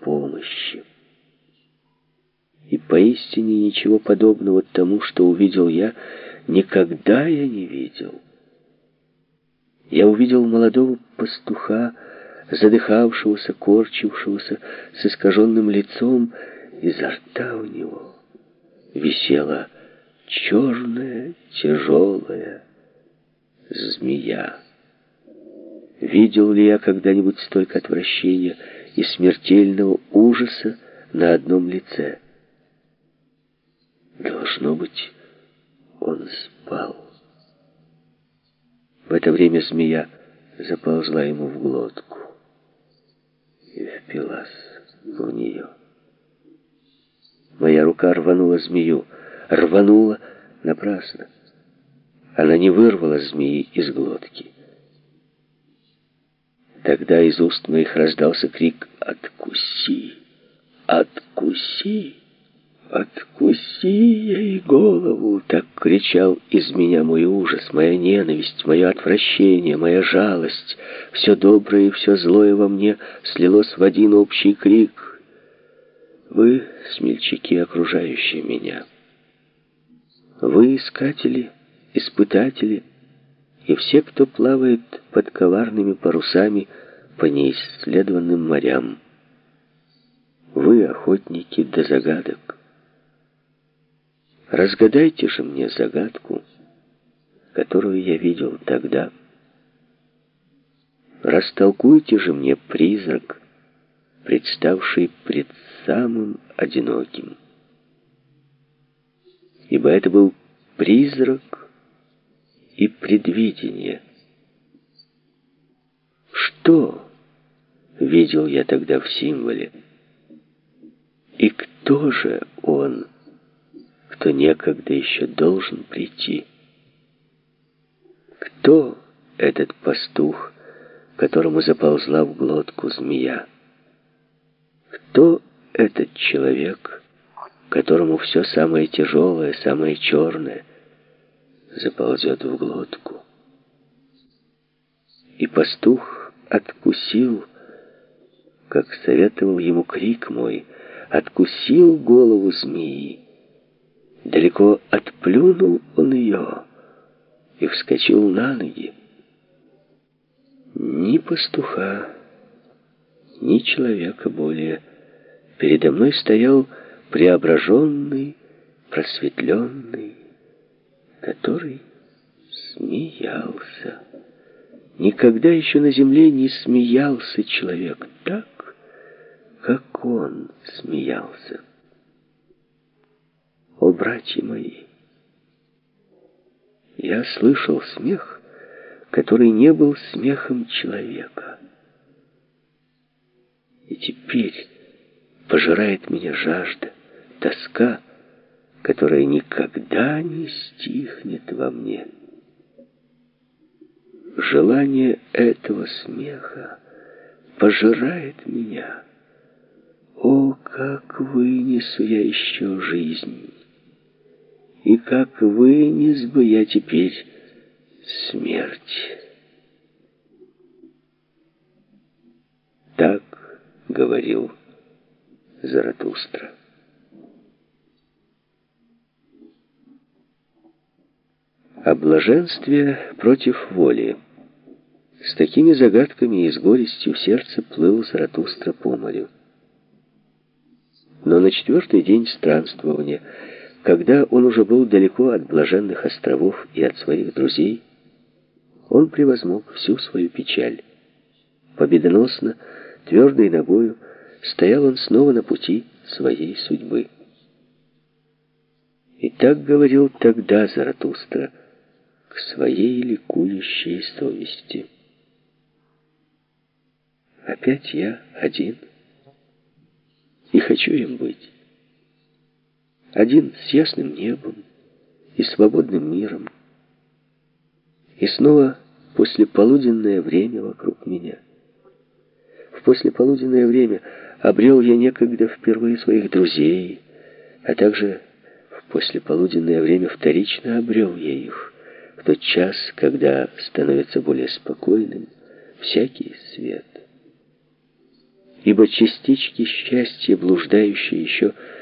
помощи. И поистине ничего подобного тому, что увидел я, никогда я не видел. Я увидел молодого пастуха, задыхавшегося, корчившегося, с искаженным лицом, изо рта у него висела черная, тяжелая змея. Видел ли я когда-нибудь столько отвращения и смертельного ужаса на одном лице? Должно быть, он спал. В это время змея заползла ему в глотку и впилась в нее. Моя рука рванула змею, рванула напрасно. Она не вырвала змеи из глотки. Тогда из уст моих раздался крик «Откуси! Откуси! Откуси ей голову!» Так кричал из меня мой ужас, моя ненависть, мое отвращение, моя жалость. Все доброе и все злое во мне слилось в один общий крик. Вы, смельчаки, окружающие меня, вы, искатели, испытатели, и все, кто плавает под коварными парусами по неисследованным морям. Вы, охотники до загадок. Разгадайте же мне загадку, которую я видел тогда. Растолкуйте же мне призрак, представший пред самым одиноким. Ибо это был призрак, и предвидение. Что видел я тогда в символе? И кто же он, кто некогда еще должен прийти? Кто этот пастух, которому заползла в глотку змея? Кто этот человек, которому все самое тяжелое, самое черное, заползет в глотку. И пастух откусил, как советовал ему крик мой, откусил голову змеи. Далеко отплюнул он ее и вскочил на ноги. Ни пастуха, ни человека более. Передо мной стоял преображенный, просветленный, который смеялся. Никогда еще на земле не смеялся человек так, как он смеялся. О, братья мои! Я слышал смех, который не был смехом человека. И теперь пожирает меня жажда, тоска, которая никогда не стихнет во мне. Желание этого смеха пожирает меня. О, как вынесу я еще жизнь! И как вынес бы я теперь смерть! Так говорил Заратустра. О блаженстве против воли. С такими загадками и с горестью сердце плыл Заратустра по морю. Но на четвертый день странствования, когда он уже был далеко от блаженных островов и от своих друзей, он превозмог всю свою печаль. Победоносно, твердой ногою, стоял он снова на пути своей судьбы. И так говорил тогда Заратустра — к своей ликующей совести. Опять я один. И хочу им быть. Один с ясным небом и свободным миром. И снова послеполуденное время вокруг меня. В послеполуденное время обрел я некогда впервые своих друзей, а также в послеполуденное время вторично обрел я их в тот час, когда становится более спокойным всякий свет. ибо частички счастья, блуждающие еще